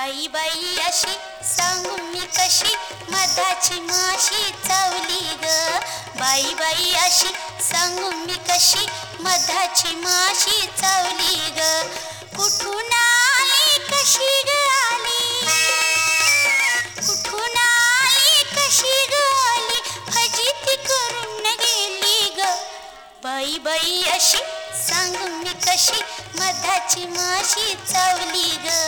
बाई बाई अशी सांगू मी कशी मधाची माशी चावली ग. बाई बाई अशी सांगू मी कशी मधाची माशी चावली ग. कुठून आली कशी ग आली? कुठून आली कशी ग आली? फजिती करून गेली ग. बाई बाई अशी सांगू मी कशी मधाची माशी चावली ग.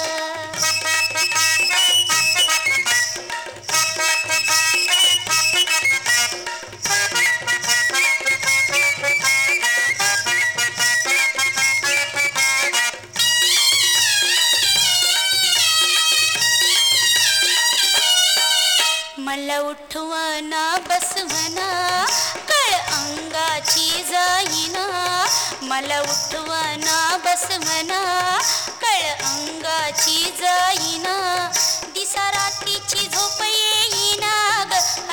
मला उठवना बसवना कळ अंगाची जाईना. मला उठवना बसवना कळ अंगाची जाईना.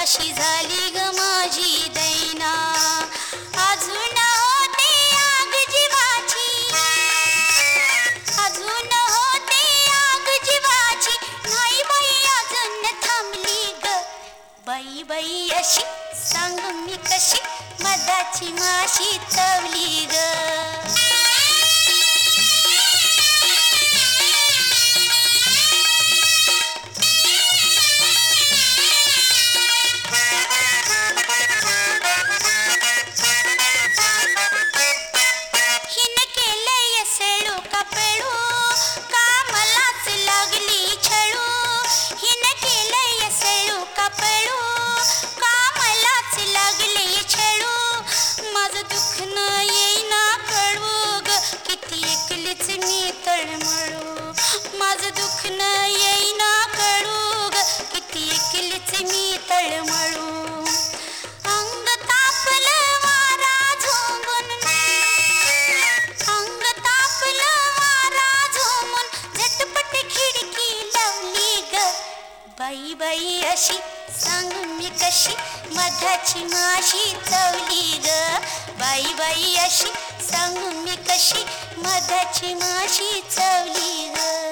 अशी झाली ग माझी दैना? अजून होते आग जीवाची. अजून होते आग जीवाची. नाही बाई अजून थांबली ग. बाई बाई अशी सांग मी कशी मधाची माशी तवली ग. माझं दुःख न येईना कळू ग किती एकलीच मी तळमळू. अंग तापलं वारा झोमून अंग तापलं वारा झोमून झटपट खिडकी लावली ग. बाई बाई अशी सांग मी कशी मधाची माशी चवली ग. बाई बाई अशी सांग मी कशी मधाची माशी चवली ग.